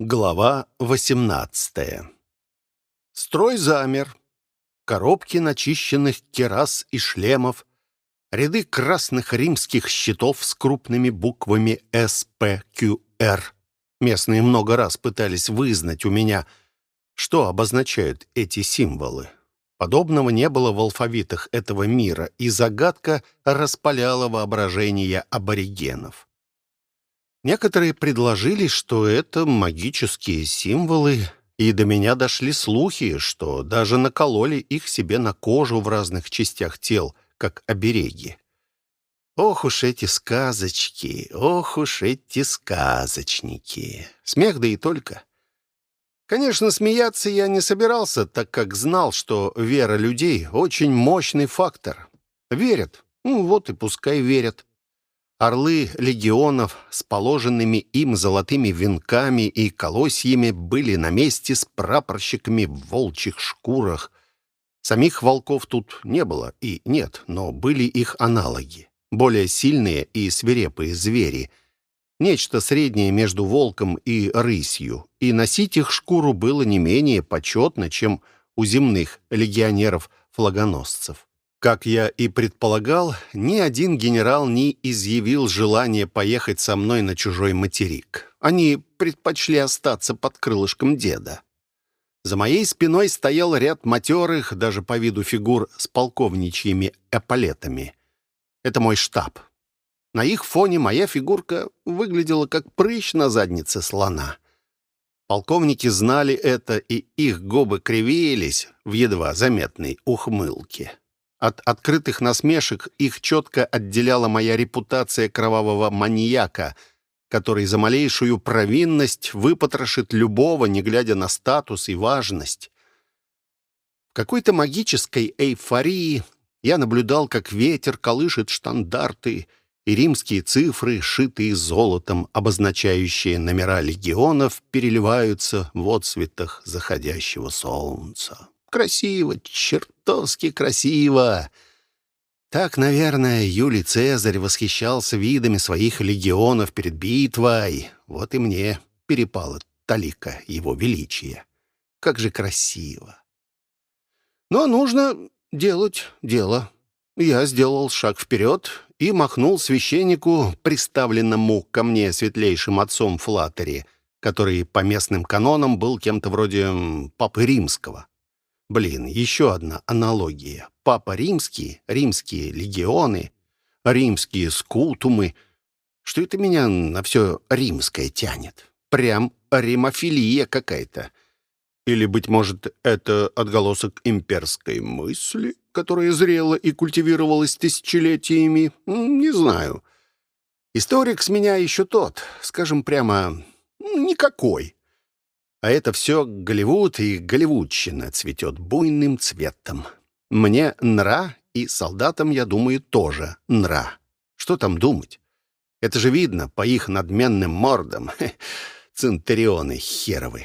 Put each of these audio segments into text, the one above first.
Глава 18 Строй замер. Коробки начищенных керас и шлемов, ряды красных римских щитов с крупными буквами СПQР. Местные много раз пытались вызнать у меня, что обозначают эти символы. Подобного не было в алфавитах этого мира, и загадка распаляла воображение аборигенов. Некоторые предложили, что это магические символы, и до меня дошли слухи, что даже накололи их себе на кожу в разных частях тел, как обереги. Ох уж эти сказочки, ох уж эти сказочники. Смех да и только. Конечно, смеяться я не собирался, так как знал, что вера людей — очень мощный фактор. Верят. Ну, вот и пускай верят. Орлы легионов с положенными им золотыми венками и колосьями были на месте с прапорщиками в волчьих шкурах. Самих волков тут не было и нет, но были их аналоги. Более сильные и свирепые звери. Нечто среднее между волком и рысью. И носить их шкуру было не менее почетно, чем у земных легионеров-флагоносцев. Как я и предполагал, ни один генерал не изъявил желания поехать со мной на чужой материк. Они предпочли остаться под крылышком деда. За моей спиной стоял ряд матерых, даже по виду фигур с полковничьими эполетами. Это мой штаб. На их фоне моя фигурка выглядела как прыщ на заднице слона. Полковники знали это, и их губы кривились в едва заметной ухмылке. От открытых насмешек их четко отделяла моя репутация кровавого маньяка, который за малейшую провинность выпотрошит любого, не глядя на статус и важность. В какой-то магической эйфории я наблюдал, как ветер колышет штандарты и римские цифры, шитые золотом, обозначающие номера легионов, переливаются в отсветах заходящего солнца. Красиво, чертовски красиво. Так, наверное, Юлий Цезарь восхищался видами своих легионов перед битвой. Вот и мне перепало талика его величия. Как же красиво. Но нужно делать дело. Я сделал шаг вперед и махнул священнику, приставленному ко мне светлейшим отцом Флаттери, который по местным канонам был кем-то вроде папы римского. Блин, еще одна аналогия. Папа римский, римские легионы, римские скутумы. Что это меня на все римское тянет? Прям римофилия какая-то. Или, быть может, это отголосок имперской мысли, которая зрела и культивировалась тысячелетиями? Не знаю. Историк с меня еще тот, скажем прямо, никакой. А это все Голливуд и голливудщина цветет буйным цветом. Мне нра, и солдатам, я думаю, тоже нра. Что там думать? Это же видно по их надменным мордам. Центурионы херовы.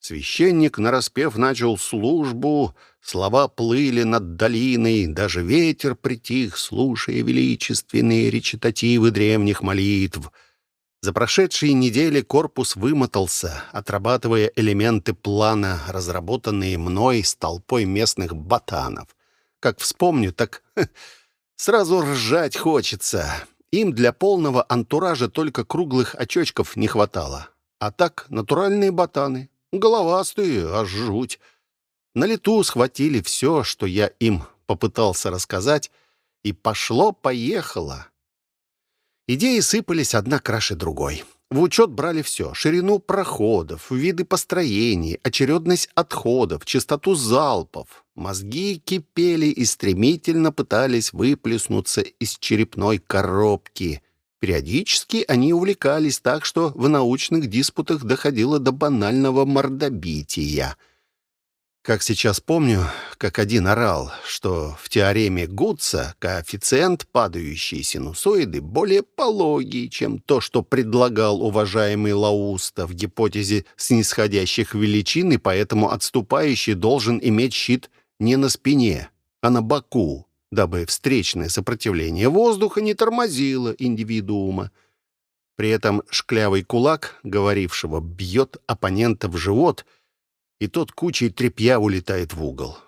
Священник, нараспев, начал службу, слова плыли над долиной, даже ветер притих, слушая величественные речитативы древних молитв — за прошедшие недели корпус вымотался, отрабатывая элементы плана, разработанные мной с толпой местных ботанов. Как вспомню, так сразу ржать хочется. Им для полного антуража только круглых очочков не хватало. А так натуральные ботаны, головастые, аж жуть. На лету схватили все, что я им попытался рассказать, и пошло-поехало. Идеи сыпались одна краше другой. В учет брали все — ширину проходов, виды построений, очередность отходов, частоту залпов. Мозги кипели и стремительно пытались выплеснуться из черепной коробки. Периодически они увлекались так, что в научных диспутах доходило до банального мордобития — как сейчас помню, как один орал, что в теореме Гудса коэффициент падающей синусоиды более пологий, чем то, что предлагал уважаемый Лауста в гипотезе снисходящих величин, и поэтому отступающий должен иметь щит не на спине, а на боку, дабы встречное сопротивление воздуха не тормозило индивидуума. При этом шклявый кулак, говорившего, бьет оппонента в живот, и тот кучей тряпья улетает в угол.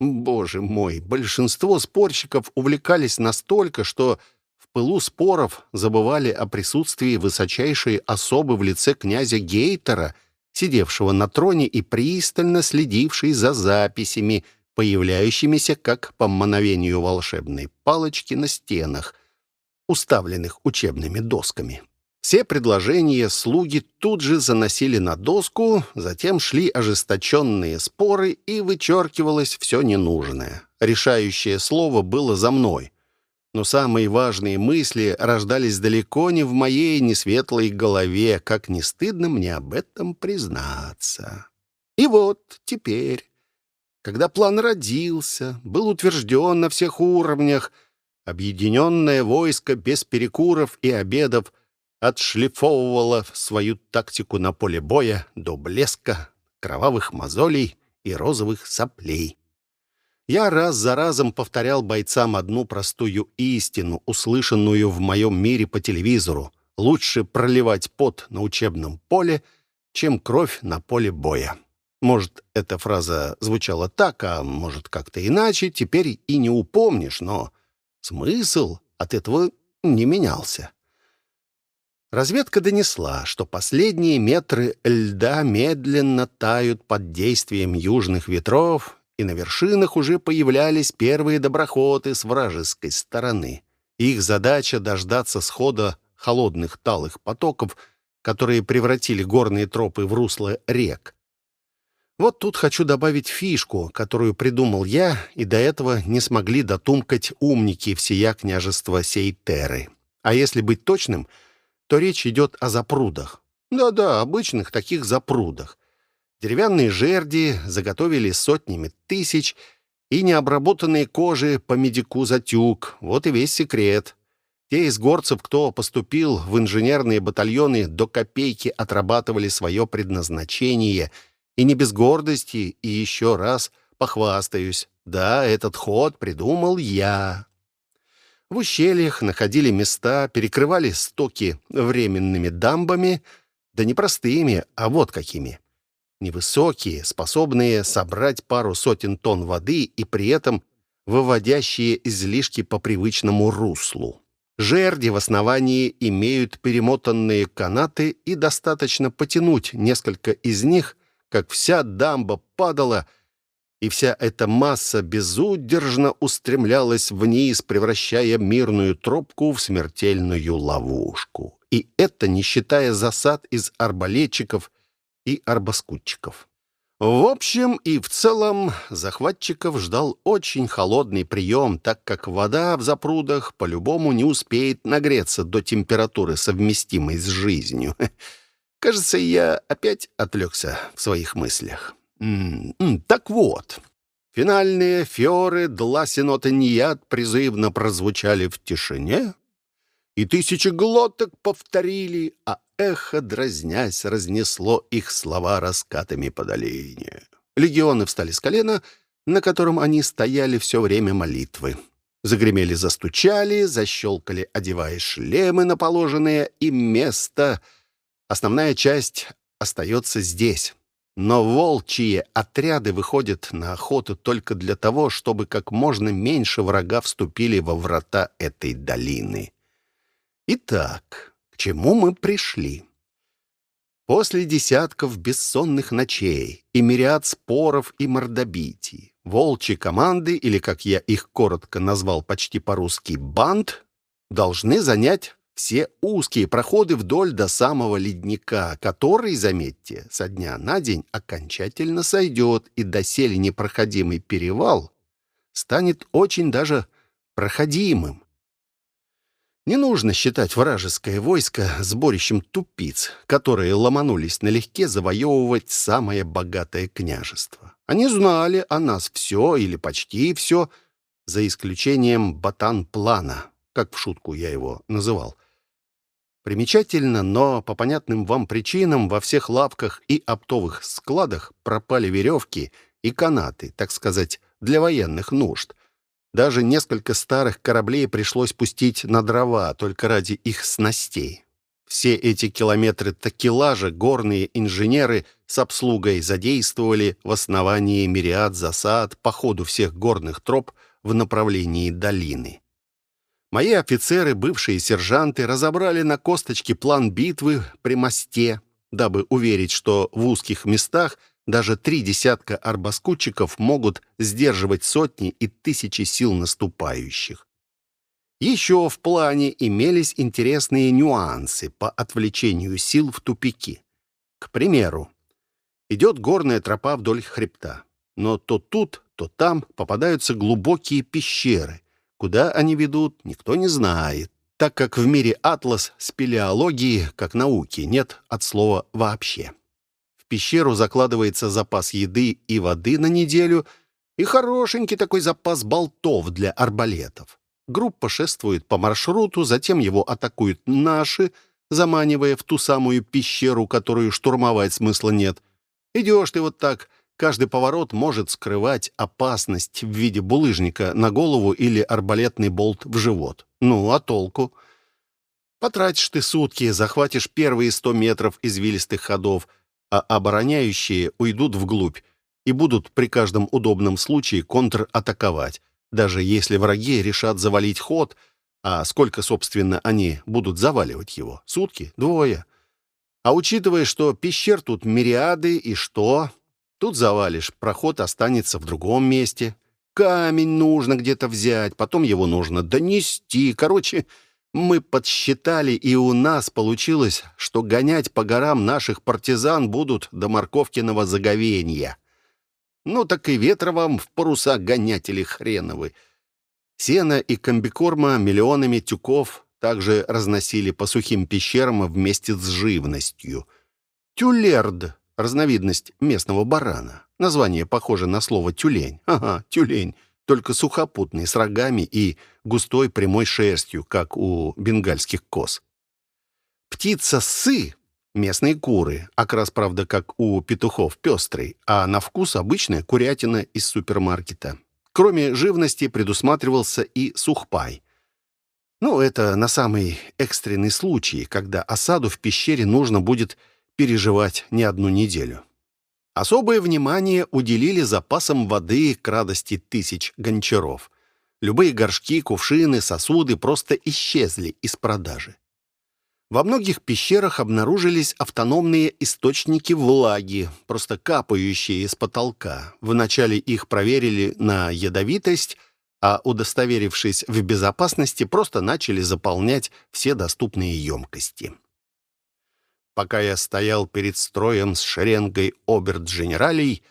Боже мой, большинство спорщиков увлекались настолько, что в пылу споров забывали о присутствии высочайшей особы в лице князя Гейтера, сидевшего на троне и пристально следившей за записями, появляющимися как по мановению волшебной палочки на стенах, уставленных учебными досками. Все предложения слуги тут же заносили на доску, затем шли ожесточенные споры, и вычеркивалось все ненужное. Решающее слово было за мной. Но самые важные мысли рождались далеко не в моей несветлой голове, как не стыдно мне об этом признаться. И вот теперь, когда план родился, был утвержден на всех уровнях, объединенное войско без перекуров и обедов отшлифовывала свою тактику на поле боя до блеска, кровавых мозолей и розовых соплей. Я раз за разом повторял бойцам одну простую истину, услышанную в моем мире по телевизору. Лучше проливать пот на учебном поле, чем кровь на поле боя. Может, эта фраза звучала так, а может, как-то иначе, теперь и не упомнишь, но смысл от этого не менялся. Разведка донесла, что последние метры льда медленно тают под действием южных ветров, и на вершинах уже появлялись первые доброходы с вражеской стороны. Их задача — дождаться схода холодных талых потоков, которые превратили горные тропы в русло рек. Вот тут хочу добавить фишку, которую придумал я, и до этого не смогли дотумкать умники всея княжества Сейтеры. А если быть точным — то речь идет о запрудах. Да-да, обычных таких запрудах. Деревянные жерди заготовили сотнями тысяч, и необработанные кожи по медику затюк. Вот и весь секрет. Те из горцев, кто поступил в инженерные батальоны, до копейки отрабатывали свое предназначение. И не без гордости, и еще раз похвастаюсь. Да, этот ход придумал я. В ущельях находили места, перекрывали стоки временными дамбами, да не простыми, а вот какими. Невысокие, способные собрать пару сотен тонн воды и при этом выводящие излишки по привычному руслу. Жерди в основании имеют перемотанные канаты, и достаточно потянуть несколько из них, как вся дамба падала — и вся эта масса безудержно устремлялась вниз, превращая мирную тропку в смертельную ловушку. И это не считая засад из арбалетчиков и арбаскутчиков. В общем и в целом захватчиков ждал очень холодный прием, так как вода в запрудах по-любому не успеет нагреться до температуры, совместимой с жизнью. Кажется, я опять отвлекся в своих мыслях. Так вот, финальные фиоры Дласинотеньят призывно прозвучали в тишине, и тысячи глоток повторили, а эхо, дразнясь, разнесло их слова раскатами по долине. Легионы встали с колена, на котором они стояли все время молитвы. Загремели, застучали, защелкали, одевая шлемы на положенное им место. Основная часть остается здесь, но волчьи отряды выходят на охоту только для того, чтобы как можно меньше врага вступили во врата этой долины. Итак, к чему мы пришли? После десятков бессонных ночей и мириад споров и мордобитий, волчьи команды, или, как я их коротко назвал почти по-русски, банд, должны занять все узкие проходы вдоль до самого ледника, который, заметьте, со дня на день окончательно сойдет, и доселе непроходимый перевал станет очень даже проходимым. Не нужно считать вражеское войско сборищем тупиц, которые ломанулись налегке завоевывать самое богатое княжество. Они знали о нас все или почти все, за исключением батан-плана, как в шутку я его называл — Примечательно, но по понятным вам причинам во всех лавках и оптовых складах пропали веревки и канаты, так сказать, для военных нужд. Даже несколько старых кораблей пришлось пустить на дрова только ради их снастей. Все эти километры такелажа горные инженеры с обслугой задействовали в основании мириад засад по ходу всех горных троп в направлении долины. Мои офицеры, бывшие сержанты, разобрали на косточке план битвы при мосте, дабы уверить, что в узких местах даже три десятка арбаскутчиков могут сдерживать сотни и тысячи сил наступающих. Еще в плане имелись интересные нюансы по отвлечению сил в тупики. К примеру, идет горная тропа вдоль хребта, но то тут, то там попадаются глубокие пещеры. Куда они ведут, никто не знает, так как в мире атлас спелеологии, как науки, нет от слова «вообще» пещеру закладывается запас еды и воды на неделю и хорошенький такой запас болтов для арбалетов. Группа шествует по маршруту, затем его атакуют наши, заманивая в ту самую пещеру, которую штурмовать смысла нет. Идешь ты вот так, каждый поворот может скрывать опасность в виде булыжника на голову или арбалетный болт в живот. Ну, а толку? Потратишь ты сутки, захватишь первые сто метров извилистых ходов — а обороняющие уйдут вглубь и будут при каждом удобном случае контратаковать, даже если враги решат завалить ход, а сколько, собственно, они будут заваливать его? Сутки? Двое. А учитывая, что пещер тут мириады, и что? Тут завалишь, проход останется в другом месте. Камень нужно где-то взять, потом его нужно донести. Короче, мы подсчитали, и у нас получилось, что гонять по горам наших партизан будут до морковкиного заговенья. Ну так и ветра вам в паруса гонятели хреновы. Сено и комбикорма миллионами тюков также разносили по сухим пещерам вместе с живностью. Тюлерд — разновидность местного барана. Название похоже на слово «тюлень». Ага, тюлень только сухопутный, с рогами и густой прямой шерстью, как у бенгальских коз. Птица сы — местные куры, окрас, правда, как у петухов, пестрый, а на вкус обычная курятина из супермаркета. Кроме живности предусматривался и сухпай. Ну, это на самый экстренный случай, когда осаду в пещере нужно будет переживать не одну неделю. Особое внимание уделили запасам воды к радости тысяч гончаров. Любые горшки, кувшины, сосуды просто исчезли из продажи. Во многих пещерах обнаружились автономные источники влаги, просто капающие из потолка. Вначале их проверили на ядовитость, а удостоверившись в безопасности, просто начали заполнять все доступные емкости. Пока я стоял перед строем с шеренгой оберт-генералей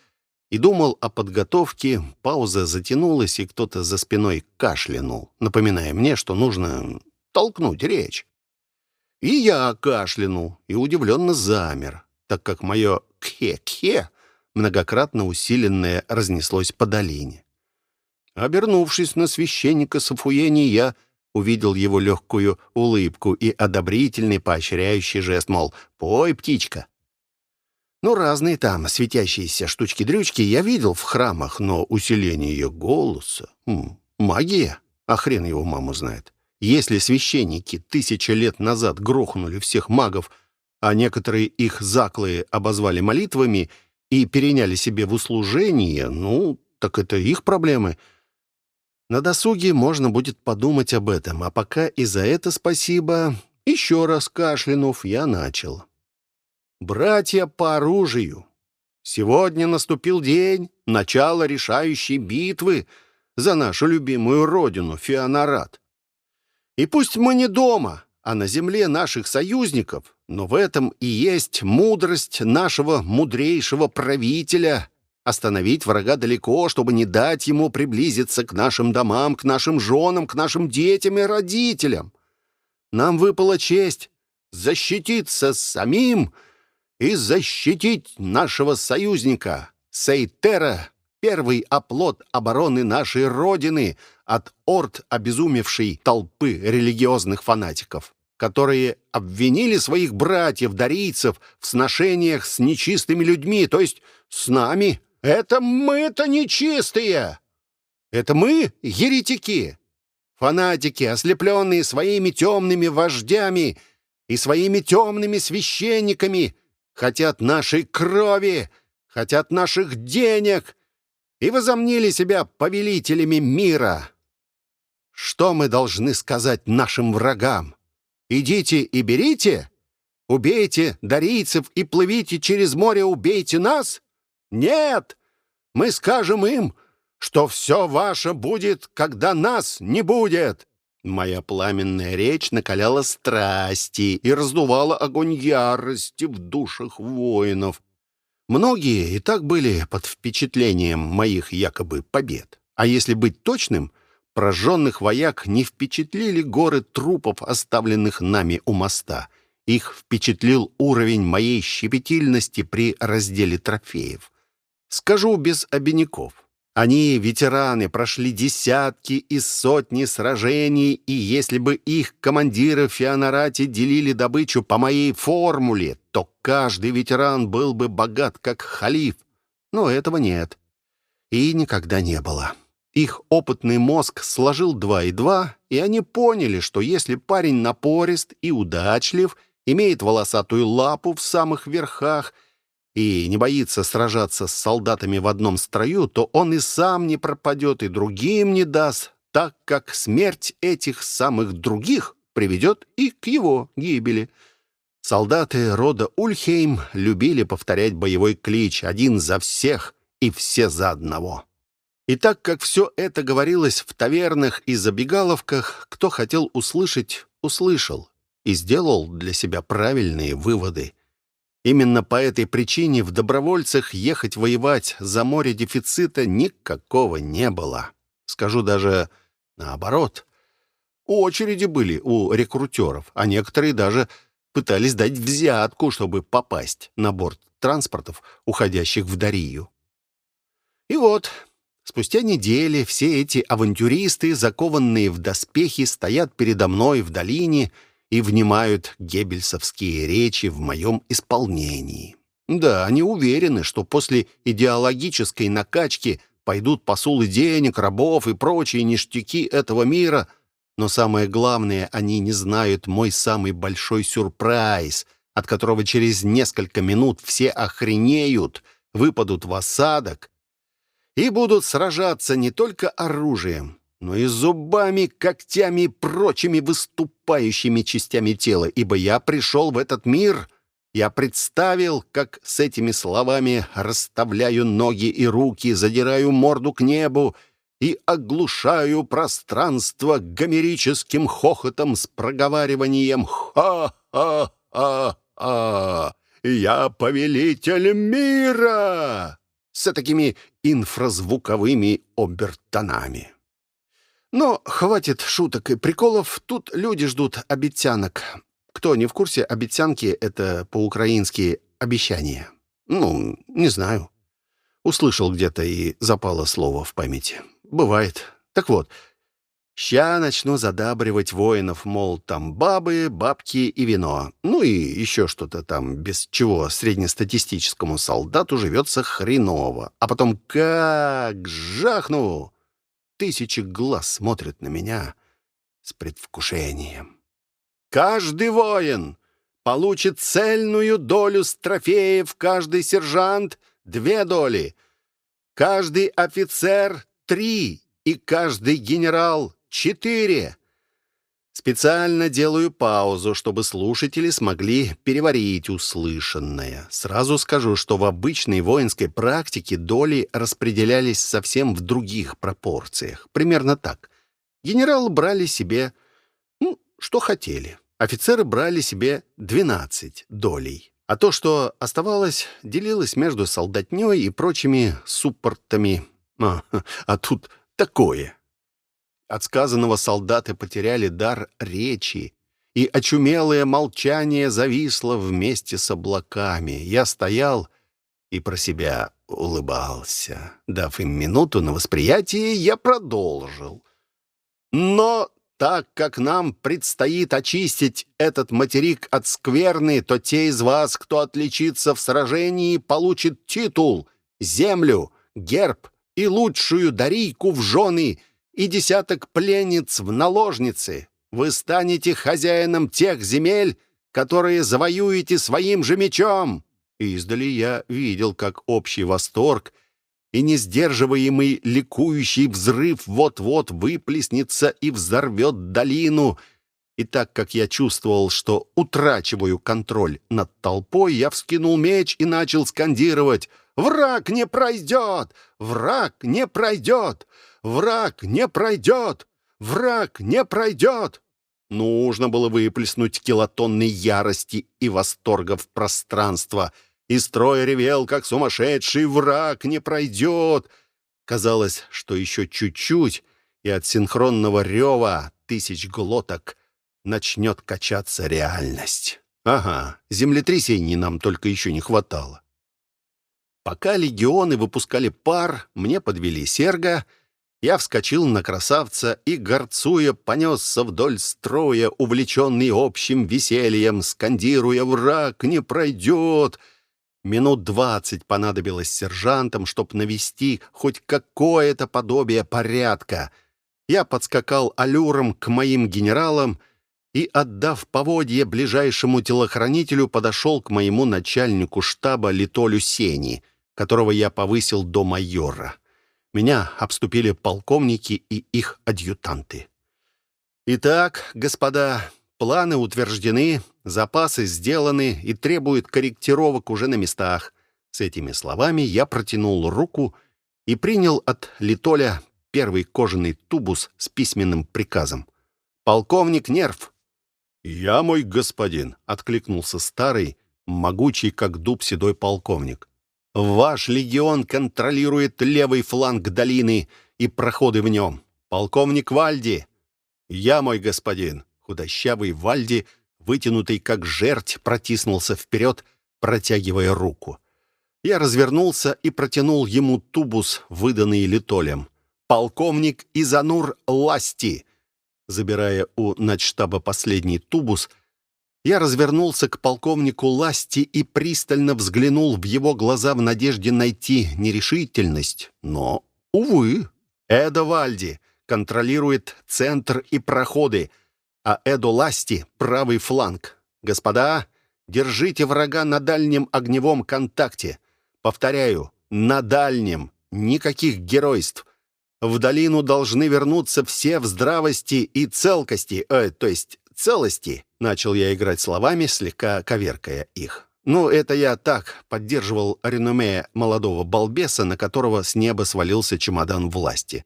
и думал о подготовке, пауза затянулась, и кто-то за спиной кашлянул, напоминая мне, что нужно толкнуть речь. И я кашлянул и удивленно замер, так как мое «кхе-кхе» многократно усиленное разнеслось по долине. Обернувшись на священника Сафуени, я увидел его легкую улыбку и одобрительный поощряющий жест, мол, «Пой, птичка». Ну, разные там светящиеся штучки-дрючки я видел в храмах, но усиление ее голоса... М, магия, а хрен его маму знает. Если священники тысячи лет назад грохнули всех магов, а некоторые их заклые обозвали молитвами и переняли себе в услужение, ну, так это их проблемы — на досуге можно будет подумать об этом, а пока и за это спасибо. Еще раз кашлянув, я начал. «Братья по оружию, сегодня наступил день начала решающей битвы за нашу любимую родину, Феонарат. И пусть мы не дома, а на земле наших союзников, но в этом и есть мудрость нашего мудрейшего правителя — остановить врага далеко, чтобы не дать ему приблизиться к нашим домам, к нашим женам, к нашим детям и родителям. Нам выпала честь защититься самим и защитить нашего союзника, Сейтера, первый оплот обороны нашей Родины от орд обезумевшей толпы религиозных фанатиков, которые обвинили своих братьев-дарийцев в сношениях с нечистыми людьми, то есть с нами, это мы-то нечистые! Это мы еретики, фанатики, ослепленные своими темными вождями и своими темными священниками хотят нашей крови, хотят наших денег и возомнили себя повелителями мира. Что мы должны сказать нашим врагам? Идите и берите? Убейте дарийцев и плывите через море, убейте нас? Нет! Мы скажем им, что все ваше будет, когда нас не будет. Моя пламенная речь накаляла страсти и раздувала огонь ярости в душах воинов. Многие и так были под впечатлением моих якобы побед. А если быть точным, прожженных вояк не впечатлили горы трупов, оставленных нами у моста. Их впечатлил уровень моей щепетильности при разделе трофеев. Скажу без обиняков. Они, ветераны, прошли десятки и сотни сражений, и если бы их командиры в Феонарате делили добычу по моей формуле, то каждый ветеран был бы богат, как халиф. Но этого нет. И никогда не было. Их опытный мозг сложил два и два, и они поняли, что если парень напорист и удачлив, имеет волосатую лапу в самых верхах — и не боится сражаться с солдатами в одном строю, то он и сам не пропадет, и другим не даст, так как смерть этих самых других приведет и к его гибели. Солдаты рода Ульхейм любили повторять боевой клич «один за всех и все за одного». И так как все это говорилось в тавернах и забегаловках, кто хотел услышать, услышал и сделал для себя правильные выводы. Именно по этой причине в добровольцах ехать воевать за море дефицита никакого не было. Скажу даже наоборот. Очереди были у рекрутеров, а некоторые даже пытались дать взятку, чтобы попасть на борт транспортов, уходящих в Дарию. И вот, спустя недели все эти авантюристы, закованные в доспехи, стоят передо мной в долине — и внимают геббельсовские речи в моем исполнении. Да, они уверены, что после идеологической накачки пойдут посулы денег, рабов и прочие ништяки этого мира, но самое главное, они не знают мой самый большой сюрприз, от которого через несколько минут все охренеют, выпадут в осадок и будут сражаться не только оружием, но и зубами, когтями и прочими выступающими частями тела, ибо я пришел в этот мир, я представил, как с этими словами расставляю ноги и руки, задираю морду к небу и оглушаю пространство гомерическим хохотом с проговариванием «Ха-ха-ха-ха! Я повелитель мира!» с такими инфразвуковыми обертонами. Но хватит шуток и приколов, тут люди ждут обещанок. Кто не в курсе, обещанки — это по-украински «обещание». Ну, не знаю. Услышал где-то и запало слово в памяти. Бывает. Так вот, ща начну задабривать воинов, мол, там бабы, бабки и вино. Ну и еще что-то там, без чего среднестатистическому солдату живется хреново. А потом как жахну! Тысячи глаз смотрят на меня с предвкушением. Каждый воин получит цельную долю с трофеев, каждый сержант — две доли, каждый офицер — три и каждый генерал — четыре. Специально делаю паузу, чтобы слушатели смогли переварить услышанное. Сразу скажу, что в обычной воинской практике доли распределялись совсем в других пропорциях. Примерно так. Генералы брали себе, ну, что хотели. Офицеры брали себе 12 долей. А то, что оставалось, делилось между солдатней и прочими суппортами. А, а тут такое. От сказанного солдаты потеряли дар речи, и очумелое молчание зависло вместе с облаками. Я стоял и про себя улыбался. Дав им минуту на восприятие, я продолжил. Но так как нам предстоит очистить этот материк от скверны, то те из вас, кто отличится в сражении, получат титул, землю, герб и лучшую дарийку в жены и десяток пленниц в наложницы. Вы станете хозяином тех земель, которые завоюете своим же мечом!» Издали я видел, как общий восторг и несдерживаемый ликующий взрыв вот-вот выплеснется и взорвет долину. И так как я чувствовал, что утрачиваю контроль над толпой, я вскинул меч и начал скандировать «Враг не пройдет! Враг не пройдет! Враг не пройдет! Враг не пройдет!» Нужно было выплеснуть килотонны ярости и восторга в пространство — и строй ревел, как сумасшедший враг не пройдет. Казалось, что еще чуть-чуть, и от синхронного рева тысяч глоток начнет качаться реальность. Ага, землетрясений нам только еще не хватало. Пока легионы выпускали пар, мне подвели серга, я вскочил на красавца и, горцуя, понесся вдоль строя, увлеченный общим весельем, скандируя «Враг не пройдет!» Минут двадцать понадобилось сержантам, чтобы навести хоть какое-то подобие порядка. Я подскакал аллюром к моим генералам и, отдав поводье ближайшему телохранителю, подошел к моему начальнику штаба Литолю Сени, которого я повысил до майора. Меня обступили полковники и их адъютанты. «Итак, господа, Планы утверждены, запасы сделаны и требуют корректировок уже на местах. С этими словами я протянул руку и принял от Литоля первый кожаный тубус с письменным приказом. «Полковник Нерв!» «Я мой господин», — откликнулся старый, могучий, как дуб, седой полковник. «Ваш легион контролирует левый фланг долины и проходы в нем. Полковник Вальди!» «Я мой господин!» Худощавый Вальди, вытянутый как жерть, протиснулся вперед, протягивая руку. Я развернулся и протянул ему тубус, выданный Литолем. «Полковник Изанур Ласти!» Забирая у начштаба последний тубус, я развернулся к полковнику Ласти и пристально взглянул в его глаза в надежде найти нерешительность. Но, увы, Эдо Вальди контролирует центр и проходы, а Эду Ласти — правый фланг. Господа, держите врага на дальнем огневом контакте. Повторяю, на дальнем. Никаких геройств. В долину должны вернуться все в здравости и целкости, э, то есть целости. Начал я играть словами, слегка коверкая их. Ну, это я так поддерживал реноме молодого балбеса, на которого с неба свалился чемодан власти.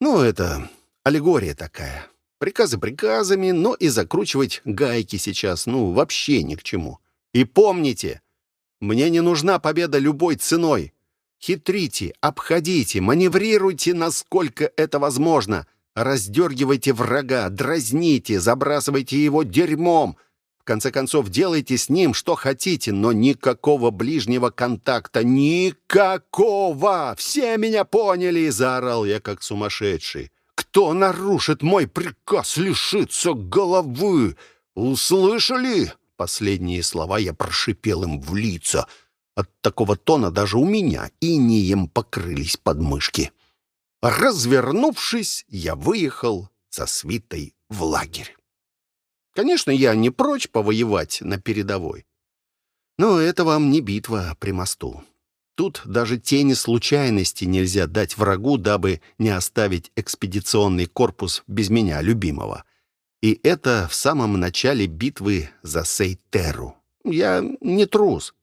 Ну, это аллегория такая. Приказы приказами, но и закручивать гайки сейчас, ну, вообще ни к чему. И помните, мне не нужна победа любой ценой. Хитрите, обходите, маневрируйте, насколько это возможно. Раздергивайте врага, дразните, забрасывайте его дерьмом. В конце концов, делайте с ним что хотите, но никакого ближнего контакта. Никакого! Все меня поняли!» — заорал я, как сумасшедший. Кто нарушит мой приказ, лишится головы. Услышали?» Последние слова я прошипел им в лица. От такого тона даже у меня инеем покрылись подмышки. Развернувшись, я выехал со свитой в лагерь. Конечно, я не прочь повоевать на передовой. Но это вам не битва при мосту. Тут даже тени случайности нельзя дать врагу, дабы не оставить экспедиционный корпус без меня, любимого. И это в самом начале битвы за Сейтеру. Я не трус,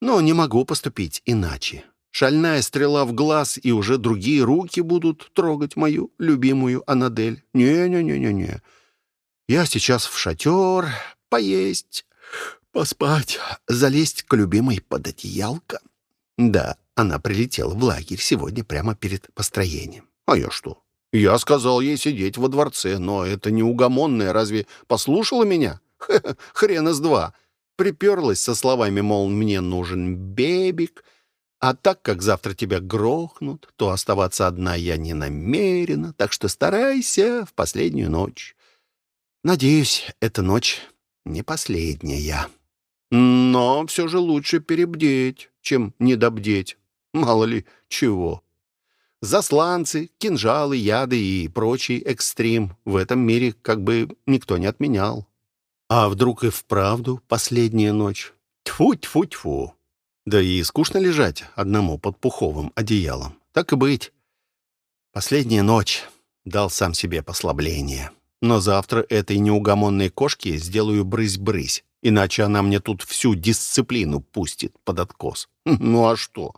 но не могу поступить иначе. Шальная стрела в глаз, и уже другие руки будут трогать мою любимую Анадель. Не-не-не-не-не. Я сейчас в шатер, поесть, поспать, залезть к любимой под одеялко. Да, она прилетела в лагерь сегодня прямо перед построением. А я что? Я сказал ей сидеть во дворце, но это неугомонная разве послушала меня? Х -х, хрена с два. Приперлась со словами, мол, мне нужен бебик, а так как завтра тебя грохнут, то оставаться одна я не намерена, так что старайся в последнюю ночь. Надеюсь, эта ночь не последняя. Но все же лучше перебдеть чем недобдеть. Мало ли чего. Засланцы, кинжалы, яды и прочий экстрим в этом мире как бы никто не отменял. А вдруг и вправду последняя ночь? Тьфу-тьфу-тьфу. Да и скучно лежать одному под пуховым одеялом. Так и быть. Последняя ночь. Дал сам себе послабление. Но завтра этой неугомонной кошке сделаю брысь-брысь, иначе она мне тут всю дисциплину пустит под откос. Ну а что?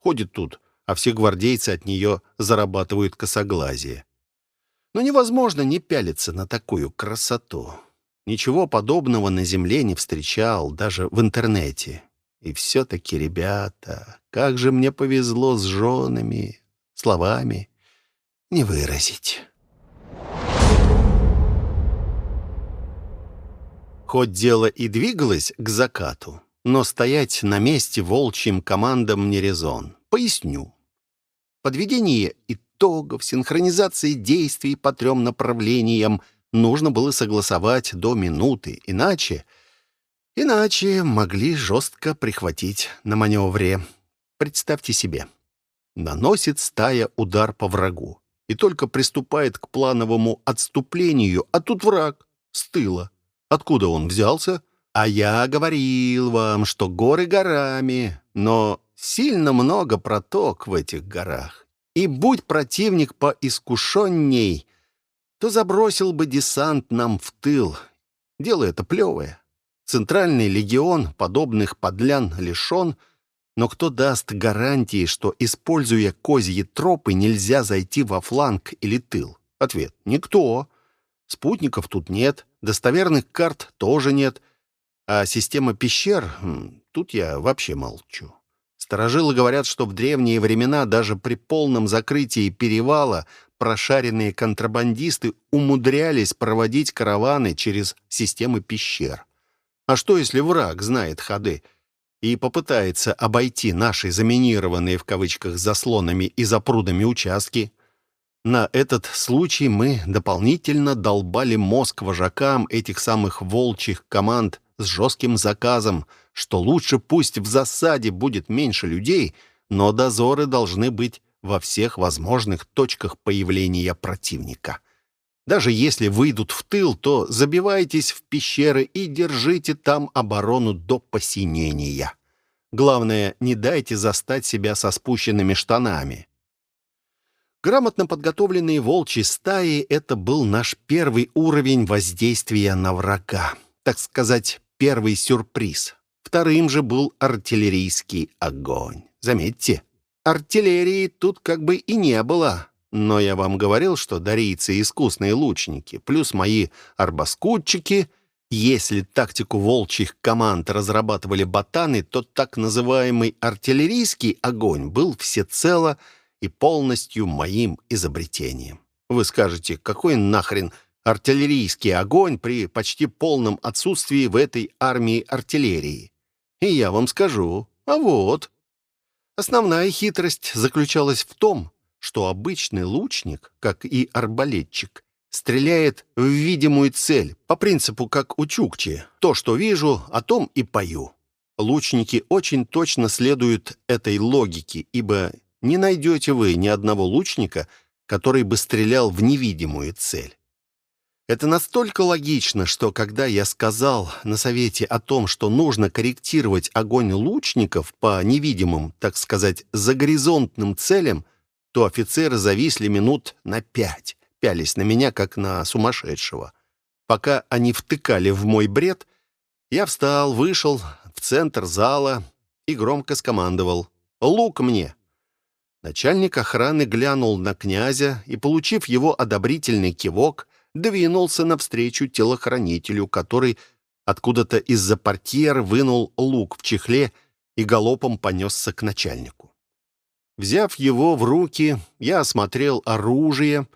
Ходит тут, а все гвардейцы от нее зарабатывают косоглазие. Но невозможно не пялиться на такую красоту. Ничего подобного на земле не встречал, даже в интернете. И все-таки, ребята, как же мне повезло с женами, словами не выразить. Хоть дело и двигалось к закату, но стоять на месте волчьим командам не резон. Поясню. Подведение итогов, синхронизации действий по трем направлениям — нужно было согласовать до минуты, иначе... Иначе могли жестко прихватить на маневре. Представьте себе. Наносит стая удар по врагу и только приступает к плановому отступлению, а тут враг с тыла. Откуда он взялся? А я говорил вам, что горы горами, но сильно много проток в этих горах. И будь противник поискушенней, то забросил бы десант нам в тыл. Дело это плевое. Центральный легион подобных подлян лишен, но кто даст гарантии, что, используя козьи тропы, нельзя зайти во фланг или тыл? Ответ — никто. Спутников тут нет, достоверных карт тоже нет, а система пещер хм, — тут я вообще молчу. Старожилы говорят, что в древние времена даже при полном закрытии перевала прошаренные контрабандисты умудрялись проводить караваны через системы пещер. А что, если враг знает ходы и попытается обойти наши заминированные в кавычках заслонами и запрудами участки? На этот случай мы дополнительно долбали мозг вожакам этих самых волчьих команд с жестким заказом, что лучше пусть в засаде будет меньше людей, но дозоры должны быть во всех возможных точках появления противника. Даже если выйдут в тыл, то забивайтесь в пещеры и держите там оборону до посинения. Главное, не дайте застать себя со спущенными штанами. Грамотно подготовленные волчьи стаи — это был наш первый уровень воздействия на врага. Так сказать, первый сюрприз. Вторым же был артиллерийский огонь. Заметьте, Артиллерии тут как бы и не было. Но я вам говорил, что дарийцы — искусные лучники, плюс мои арбаскутчики. Если тактику волчьих команд разрабатывали ботаны, то так называемый артиллерийский огонь был всецело и полностью моим изобретением. Вы скажете, какой нахрен артиллерийский огонь при почти полном отсутствии в этой армии артиллерии? И я вам скажу, а вот... Основная хитрость заключалась в том, что обычный лучник, как и арбалетчик, стреляет в видимую цель, по принципу как у Чукчи. То, что вижу, о том и пою. Лучники очень точно следуют этой логике, ибо не найдете вы ни одного лучника, который бы стрелял в невидимую цель. Это настолько логично, что когда я сказал на совете о том, что нужно корректировать огонь лучников по невидимым, так сказать, загоризонтным целям, то офицеры зависли минут на пять, пялись на меня, как на сумасшедшего. Пока они втыкали в мой бред, я встал, вышел в центр зала и громко скомандовал «Лук мне!». Начальник охраны глянул на князя и, получив его одобрительный кивок, двинулся навстречу телохранителю, который откуда-то из-за портьер вынул лук в чехле и галопом понесся к начальнику. Взяв его в руки, я осмотрел оружие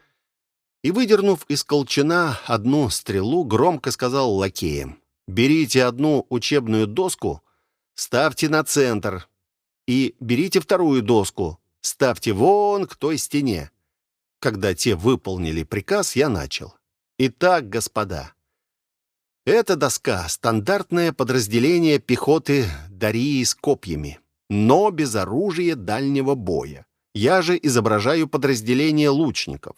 и, выдернув из колчана одну стрелу, громко сказал лакеям, «Берите одну учебную доску, ставьте на центр, и берите вторую доску, ставьте вон к той стене». Когда те выполнили приказ, я начал. Итак, господа, эта доска — стандартное подразделение пехоты Дарии с копьями, но без оружия дальнего боя. Я же изображаю подразделение лучников.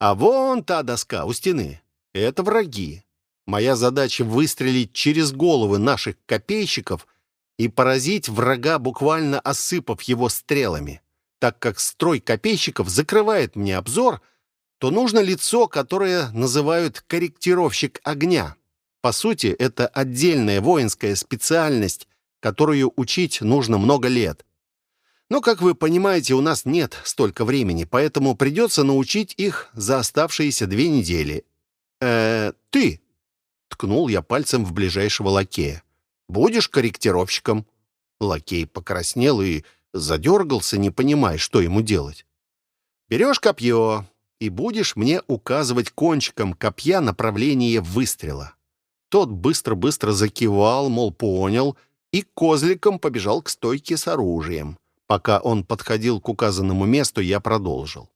А вон та доска у стены — это враги. Моя задача выстрелить через головы наших копейщиков и поразить врага, буквально осыпав его стрелами. Так как строй копейщиков закрывает мне обзор, то нужно лицо, которое называют корректировщик огня. По сути, это отдельная воинская специальность, которую учить нужно много лет. Но, как вы понимаете, у нас нет столько времени, поэтому придется научить их за оставшиеся две недели. «Э, ты!» — ткнул я пальцем в ближайшего лакея. «Будешь корректировщиком?» Лакей покраснел и задергался, не понимая, что ему делать. «Берешь копье и будешь мне указывать кончиком копья направление выстрела». Тот быстро-быстро закивал, мол, понял, и козликом побежал к стойке с оружием. Пока он подходил к указанному месту, я продолжил.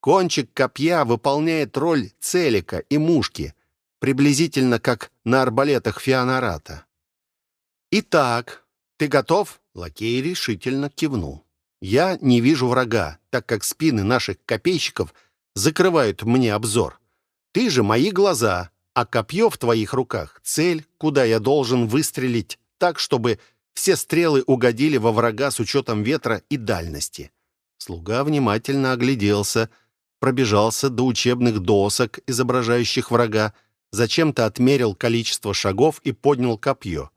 Кончик копья выполняет роль целика и мушки, приблизительно как на арбалетах Фианарата. «Итак, ты готов?» Лакей решительно кивнул. «Я не вижу врага, так как спины наших копейщиков закрывают мне обзор. Ты же мои глаза, а копье в твоих руках — цель, куда я должен выстрелить так, чтобы все стрелы угодили во врага с учетом ветра и дальности. Слуга внимательно огляделся, пробежался до учебных досок, изображающих врага, зачем-то отмерил количество шагов и поднял копье.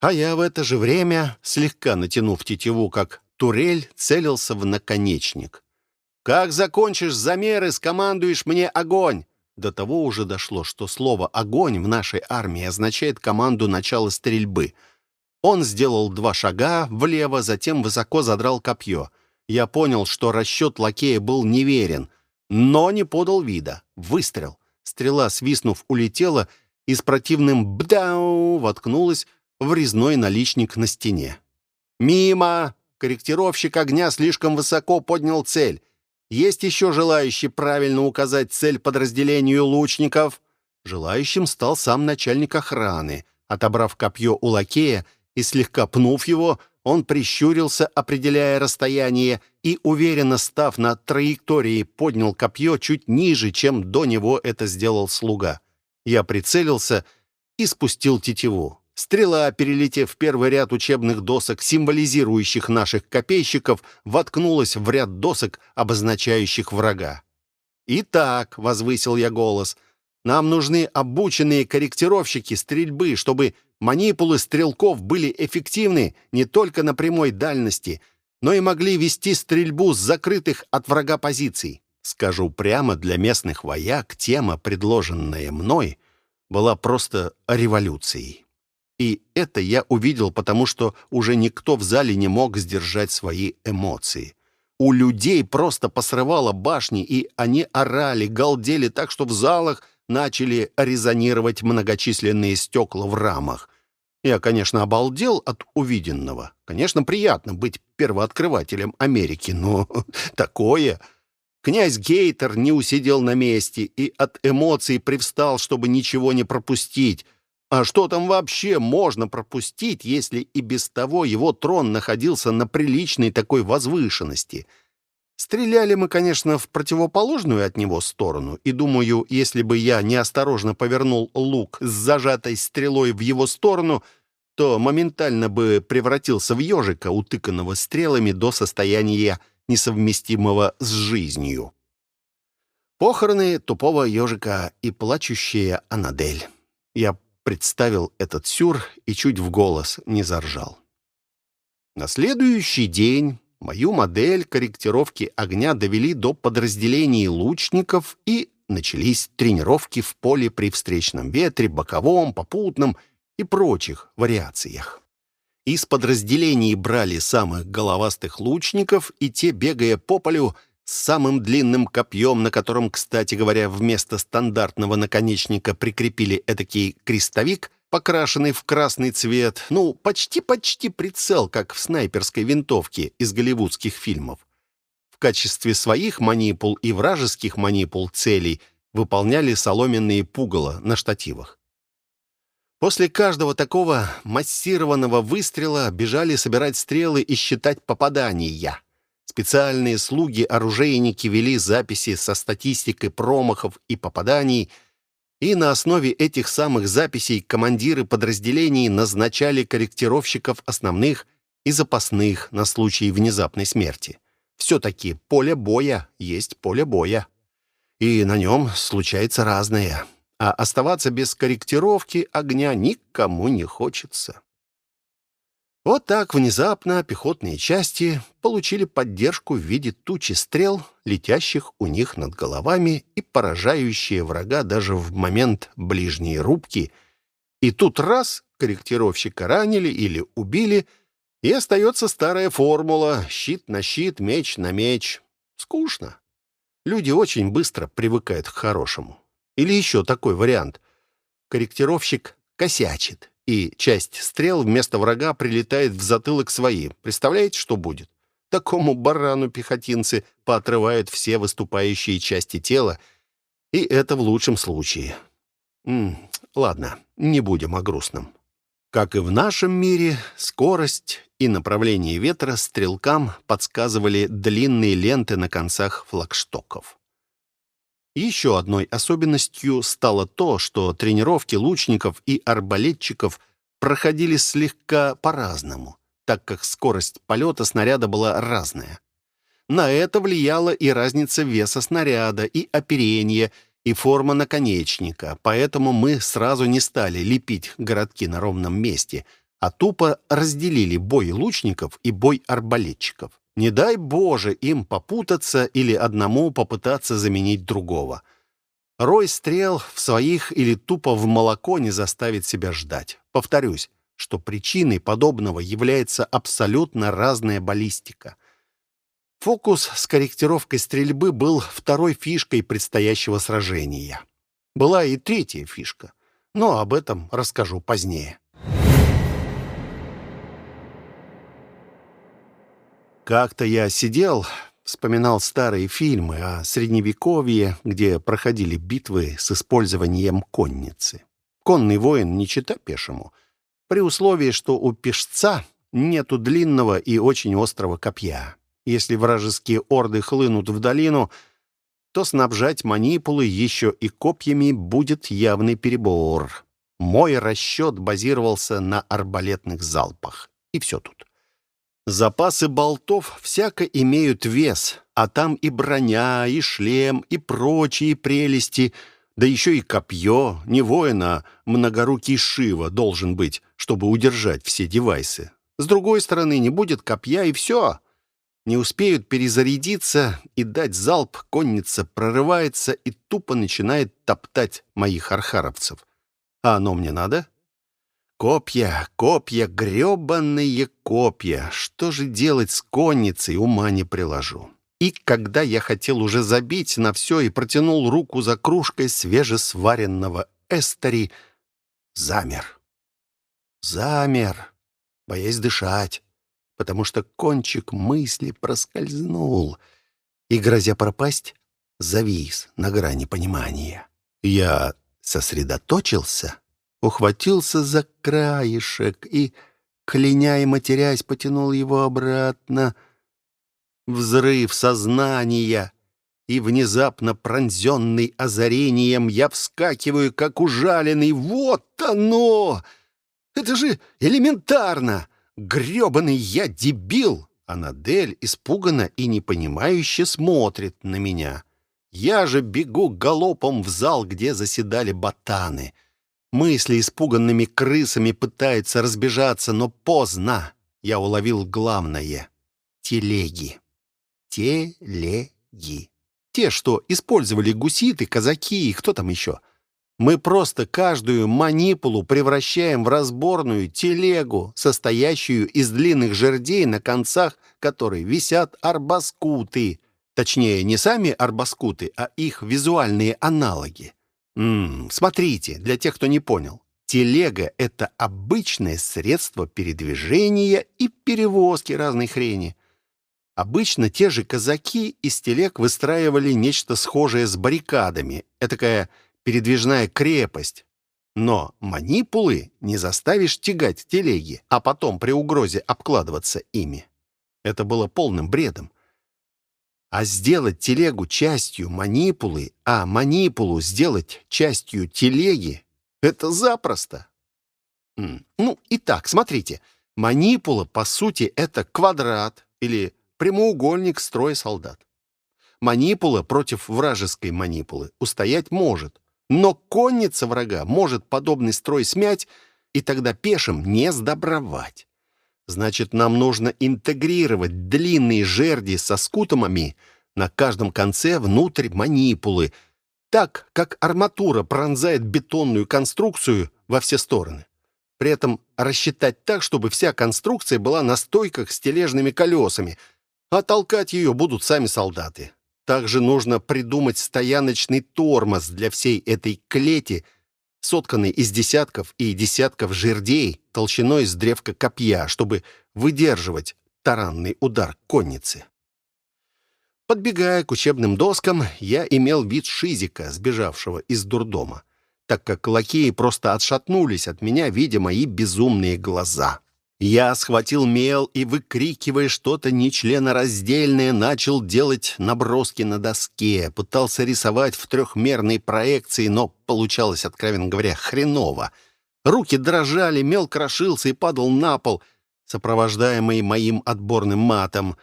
А я в это же время, слегка натянув тетиву, как турель, целился в наконечник. «Как закончишь замеры, скомандуешь мне огонь!» До того уже дошло, что слово «огонь» в нашей армии означает команду начала стрельбы — он сделал два шага влево, затем высоко задрал копье. Я понял, что расчет лакея был неверен, но не подал вида. Выстрел. Стрела, свистнув, улетела и с противным «бдау» воткнулась в резной наличник на стене. «Мимо!» Корректировщик огня слишком высоко поднял цель. Есть еще желающий правильно указать цель подразделению лучников? Желающим стал сам начальник охраны. Отобрав копье у лакея, и слегка пнув его, он прищурился, определяя расстояние, и, уверенно став на траектории, поднял копье чуть ниже, чем до него это сделал слуга. Я прицелился и спустил тетиву. Стрела, перелетев первый ряд учебных досок, символизирующих наших копейщиков, воткнулась в ряд досок, обозначающих врага. «Итак», — возвысил я голос, — «нам нужны обученные корректировщики стрельбы, чтобы Манипулы стрелков были эффективны не только на прямой дальности, но и могли вести стрельбу с закрытых от врага позиций. Скажу прямо, для местных вояк тема, предложенная мной, была просто революцией. И это я увидел, потому что уже никто в зале не мог сдержать свои эмоции. У людей просто посрывало башни, и они орали, галдели так, что в залах начали резонировать многочисленные стекла в рамах. Я, конечно, обалдел от увиденного. Конечно, приятно быть первооткрывателем Америки, но такое... Князь Гейтер не усидел на месте и от эмоций привстал, чтобы ничего не пропустить. А что там вообще можно пропустить, если и без того его трон находился на приличной такой возвышенности — Стреляли мы, конечно, в противоположную от него сторону, и, думаю, если бы я неосторожно повернул лук с зажатой стрелой в его сторону, то моментально бы превратился в ежика, утыканного стрелами до состояния несовместимого с жизнью. Похороны тупого ежика и плачущая Анадель. Я представил этот сюр и чуть в голос не заржал. На следующий день Мою модель корректировки огня довели до подразделений лучников и начались тренировки в поле при встречном ветре, боковом, попутном и прочих вариациях. Из подразделений брали самых головастых лучников, и те, бегая по полю, с самым длинным копьем, на котором, кстати говоря, вместо стандартного наконечника прикрепили этакий крестовик, покрашенный в красный цвет, ну, почти-почти прицел, как в снайперской винтовке из голливудских фильмов. В качестве своих манипул и вражеских манипул целей выполняли соломенные пугало на штативах. После каждого такого массированного выстрела бежали собирать стрелы и считать попадания. Специальные слуги-оружейники вели записи со статистикой промахов и попаданий — И на основе этих самых записей командиры подразделений назначали корректировщиков основных и запасных на случай внезапной смерти. Все-таки поле боя есть поле боя. И на нем случается разное. А оставаться без корректировки огня никому не хочется. Вот так внезапно пехотные части получили поддержку в виде тучи стрел, летящих у них над головами и поражающие врага даже в момент ближней рубки. И тут раз корректировщика ранили или убили, и остается старая формула «щит на щит, меч на меч». Скучно. Люди очень быстро привыкают к хорошему. Или еще такой вариант. Корректировщик косячит, и часть стрел вместо врага прилетает в затылок свои. Представляете, что будет? Такому барану пехотинцы поотрывают все выступающие части тела, и это в лучшем случае. М -м, ладно, не будем о грустном. Как и в нашем мире, скорость и направление ветра стрелкам подсказывали длинные ленты на концах флагштоков. Еще одной особенностью стало то, что тренировки лучников и арбалетчиков проходили слегка по-разному, так как скорость полета снаряда была разная. На это влияла и разница веса снаряда, и оперение, и форма наконечника, поэтому мы сразу не стали лепить городки на ровном месте, а тупо разделили бой лучников и бой арбалетчиков. Не дай Боже им попутаться или одному попытаться заменить другого. Рой стрел в своих или тупо в молоко не заставит себя ждать. Повторюсь, что причиной подобного является абсолютно разная баллистика. Фокус с корректировкой стрельбы был второй фишкой предстоящего сражения. Была и третья фишка, но об этом расскажу позднее. Как-то я сидел, вспоминал старые фильмы о Средневековье, где проходили битвы с использованием конницы. Конный воин не чита пешему, при условии, что у пешца нету длинного и очень острого копья. Если вражеские орды хлынут в долину, то снабжать манипулы еще и копьями будет явный перебор. Мой расчет базировался на арбалетных залпах. И все тут. Запасы болтов всяко имеют вес, а там и броня, и шлем, и прочие прелести, да еще и копье, не воин, а многорукий Шива должен быть, чтобы удержать все девайсы. С другой стороны, не будет копья, и все. Не успеют перезарядиться и дать залп, конница прорывается и тупо начинает топтать моих архаровцев. А оно мне надо? Копья, копья, гребаные копья. Что же делать с конницей, ума не приложу. И когда я хотел уже забить на все и протянул руку за кружкой свежесваренного эстери, замер. Замер, боясь дышать, потому что кончик мысли проскользнул и, грозя пропасть, завис на грани понимания. Я сосредоточился ухватился за краешек и, кляня и матерясь, потянул его обратно. Взрыв сознания, и, внезапно пронзенный озарением, я вскакиваю, как ужаленный. Вот оно! Это же элементарно! грёбаный я дебил! А Надель испуганно и непонимающе смотрит на меня. Я же бегу галопом в зал, где заседали ботаны — Мысли испуганными крысами пытаются разбежаться, но поздно. Я уловил главное — телеги. Телеги. Те, что использовали гуситы, казаки и кто там еще. Мы просто каждую манипулу превращаем в разборную телегу, состоящую из длинных жердей, на концах которой висят арбаскуты. Точнее, не сами арбаскуты, а их визуальные аналоги. М -м, смотрите, для тех, кто не понял. Телега — это обычное средство передвижения и перевозки разной хрени. Обычно те же казаки из телег выстраивали нечто схожее с баррикадами, этакая передвижная крепость. Но манипулы не заставишь тягать телеги, а потом при угрозе обкладываться ими. Это было полным бредом. А сделать телегу частью манипулы, а манипулу сделать частью телеги — это запросто. Ну, итак, смотрите. Манипула, по сути, это квадрат или прямоугольник строя солдат. Манипула против вражеской манипулы устоять может, но конница врага может подобный строй смять и тогда пешим не сдобровать. Значит, нам нужно интегрировать длинные жерди со скутомами на каждом конце внутрь манипулы, так, как арматура пронзает бетонную конструкцию во все стороны. При этом рассчитать так, чтобы вся конструкция была на стойках с тележными колесами, а толкать ее будут сами солдаты. Также нужно придумать стояночный тормоз для всей этой клети – сотканный из десятков и десятков жердей толщиной с древка копья, чтобы выдерживать таранный удар конницы. Подбегая к учебным доскам, я имел вид шизика, сбежавшего из дурдома, так как лакеи просто отшатнулись от меня, видя мои безумные глаза. Я схватил мел и, выкрикивая что-то нечленораздельное, начал делать наброски на доске, пытался рисовать в трехмерной проекции, но получалось, откровенно говоря, хреново. Руки дрожали, мел крошился и падал на пол, сопровождаемый моим отборным матом.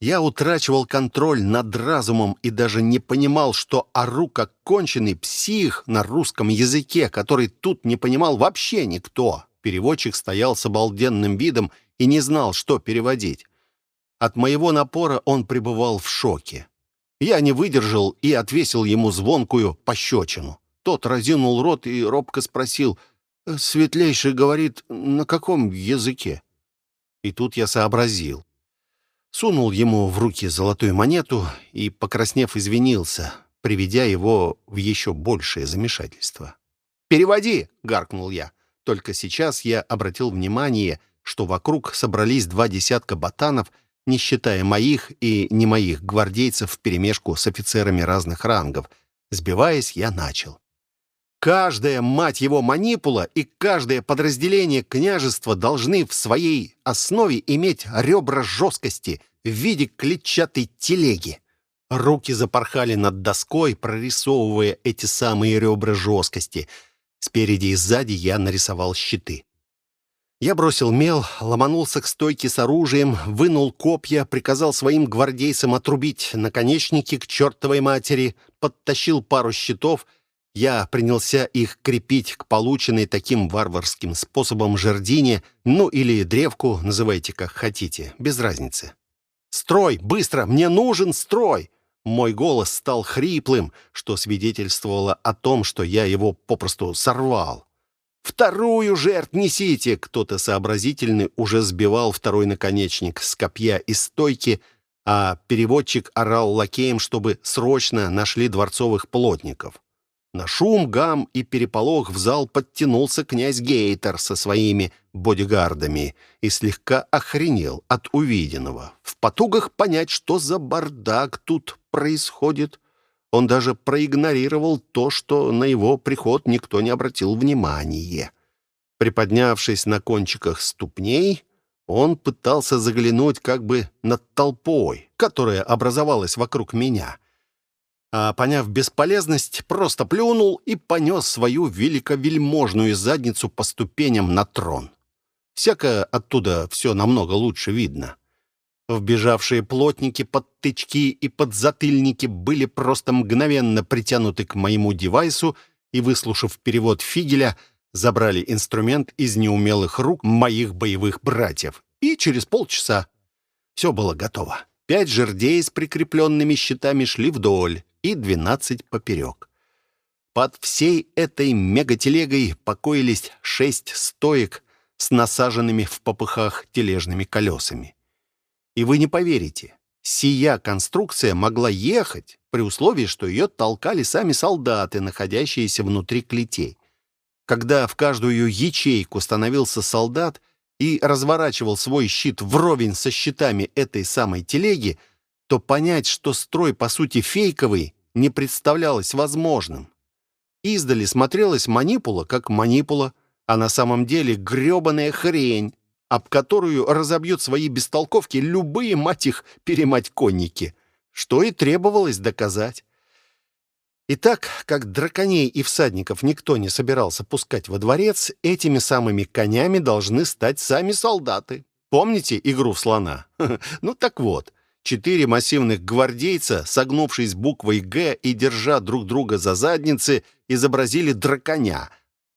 Я утрачивал контроль над разумом и даже не понимал, что ору как конченый псих на русском языке, который тут не понимал вообще никто. Переводчик стоял с обалденным видом и не знал, что переводить. От моего напора он пребывал в шоке. Я не выдержал и отвесил ему звонкую пощечину. Тот разинул рот и робко спросил, «Светлейший говорит, на каком языке?» И тут я сообразил. Сунул ему в руки золотую монету и, покраснев, извинился, приведя его в еще большее замешательство. «Переводи!» — гаркнул я. Только сейчас я обратил внимание, что вокруг собрались два десятка ботанов, не считая моих и не моих гвардейцев вперемешку с офицерами разных рангов. Сбиваясь, я начал. Каждая, мать его, манипула и каждое подразделение княжества должны в своей основе иметь ребра жесткости в виде клетчатой телеги. Руки запорхали над доской, прорисовывая эти самые ребра жесткости — Спереди и сзади я нарисовал щиты. Я бросил мел, ломанулся к стойке с оружием, вынул копья, приказал своим гвардейцам отрубить наконечники к чертовой матери, подтащил пару щитов. Я принялся их крепить к полученной таким варварским способом жердине, ну или древку, называйте как хотите, без разницы. «Строй! Быстро! Мне нужен строй!» Мой голос стал хриплым, что свидетельствовало о том, что я его попросту сорвал. «Вторую жертв несите!» Кто-то сообразительный уже сбивал второй наконечник с копья из стойки, а переводчик орал лакеем, чтобы срочно нашли дворцовых плотников. На шум, гам и переполох в зал подтянулся князь Гейтер со своими бодигардами и слегка охренел от увиденного. В потугах понять, что за бардак тут происходит, он даже проигнорировал то, что на его приход никто не обратил внимания. Приподнявшись на кончиках ступней, он пытался заглянуть как бы над толпой, которая образовалась вокруг меня — а, поняв бесполезность, просто плюнул и понес свою великовельможную задницу по ступеням на трон. Всяко оттуда все намного лучше видно. Вбежавшие плотники под тычки и подзатыльники были просто мгновенно притянуты к моему девайсу и, выслушав перевод фигеля, забрали инструмент из неумелых рук моих боевых братьев. И через полчаса все было готово. Пять жердей с прикрепленными щитами шли вдоль, и 12 поперек. Под всей этой мегателегой покоились шесть стоек с насаженными в попыхах тележными колесами. И вы не поверите, сия конструкция могла ехать при условии, что ее толкали сами солдаты, находящиеся внутри клетей. Когда в каждую ячейку становился солдат и разворачивал свой щит вровень со щитами этой самой телеги, то понять, что строй по сути фейковый, не представлялось возможным. Издали смотрелась манипула как манипула, а на самом деле грёбаная хрень, об которую разобьют свои бестолковки любые, мать их, перемать конники. что и требовалось доказать. И так как драконей и всадников никто не собирался пускать во дворец, этими самыми конями должны стать сами солдаты. Помните игру слона? Ну так вот, четыре массивных гвардейца, согнувшись буквой «Г» и держа друг друга за задницы, изобразили драконя,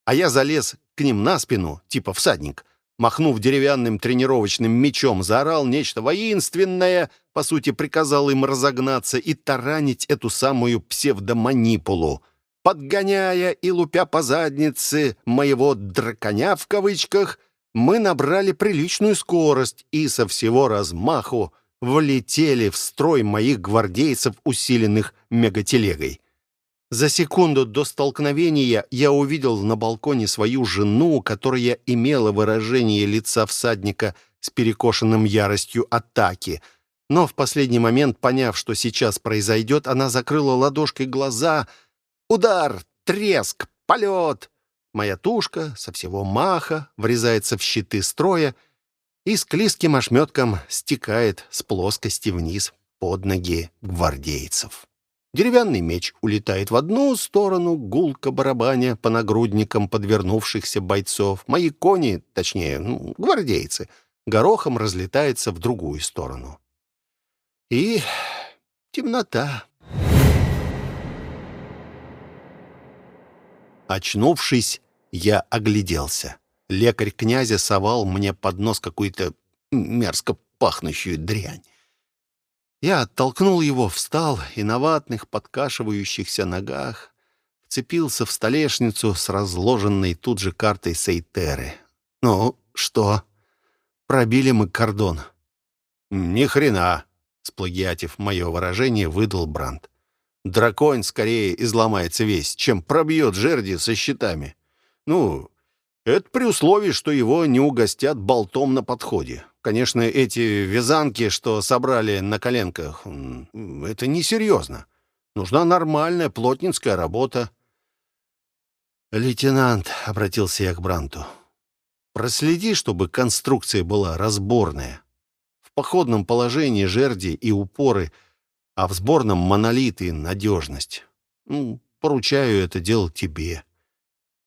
а я залез к ним на спину, типа всадник, махнув деревянным тренировочным мечом, заорал нечто воинственное, по сути, приказал им разогнаться и таранить эту самую псевдоманипулу, подгоняя и лупя по заднице моего «драконя» в кавычках, мы набрали приличную скорость и со всего размаху влетели в строй моих гвардейцев, усиленных мегателегой. За секунду до столкновения я увидел на балконе свою жену, которая имела выражение лица всадника с перекошенным яростью атаки. Но в последний момент, поняв, что сейчас произойдет, она закрыла ладошкой глаза. Удар, треск, полет. Моя тушка со всего маха врезается в щиты строя и с клизким ошметком стекает с плоскости вниз под ноги гвардейцев. Деревянный меч улетает в одну сторону, гулко барабаня по нагрудникам подвернувшихся бойцов. Мои кони, точнее, ну, гвардейцы, горохом разлетаются в другую сторону. И темнота. Очнувшись, я огляделся. Лекарь князя совал мне под нос какую-то мерзко пахнущую дрянь. Я оттолкнул его, встал и на ватных, подкашивающихся ногах вцепился в столешницу с разложенной тут же картой Сейтеры. «Ну, что? Пробили мы кордон». «Ни хрена!» — сплагиатив мое выражение, выдал Бранд. «Драконь скорее изломается весь, чем пробьет жерди со щитами. Ну, это при условии, что его не угостят болтом на подходе. Конечно, эти вязанки, что собрали на коленках, это несерьезно. Нужна нормальная плотницкая работа. «Лейтенант», — обратился я к Бранту, — «проследи, чтобы конструкция была разборная. В походном положении жерди и упоры, а в сборном монолит и надежность. Ну, поручаю это дело тебе.